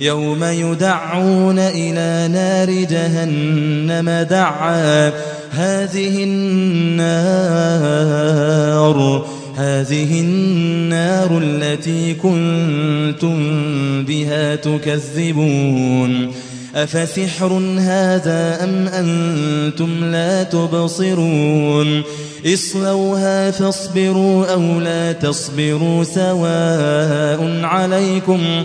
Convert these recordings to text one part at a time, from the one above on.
يوم يدعون إلى نار جهنم دعا هذه النار هذه النار التي كنتم بها تكذبون. أفسحر هذا أم أنتم لا تبصرون؟ اصلوها فاصبروا أو لا تصبروا سواء عليكم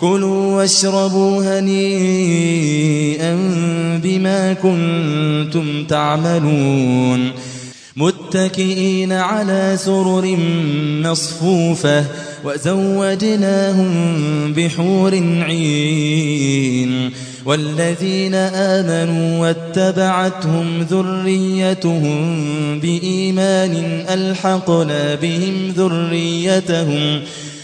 كلوا واشربوا هنيئا بما كنتم تعملون. متكئين على سرر مصفوفة وزوجناهم بحور عين. والذين آمنوا واتبعتهم ذريتهم بإيمان ألحقنا بهم ذريتهم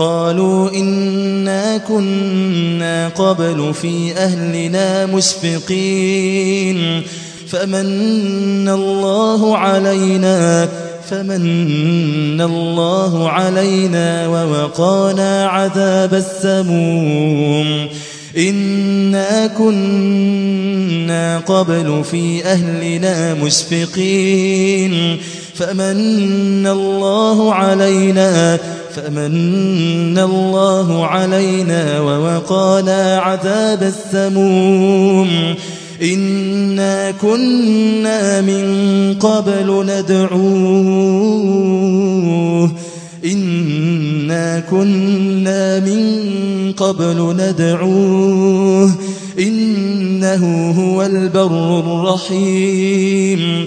قالوا إنا كنا قبل في أهلنا مشفقين فمن الله علينا فمن الله علينا ووقانا عذاب السموم. إنا كنا قبل في أهلنا مشفقين فمن الله علينا فمن الله علينا ووقانا عذاب السموم إنا كنا من قبل ندعوه إنا كنا من قبل ندعوه إنه هو البر الرحيم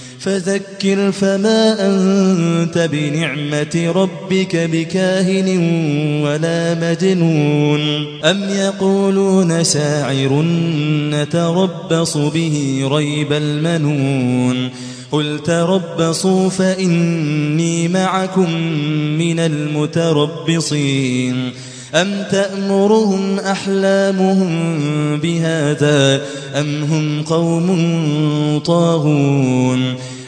فذكر فما أنت بنعمة ربك بكاهن ولا مجنون. أم يقولون شاعر نتربص به ريب المنون. قل تربصوا فإني معكم من المتربصين. أم تأمرهم أحلامهم بهذا أم هم قوم طاغون؟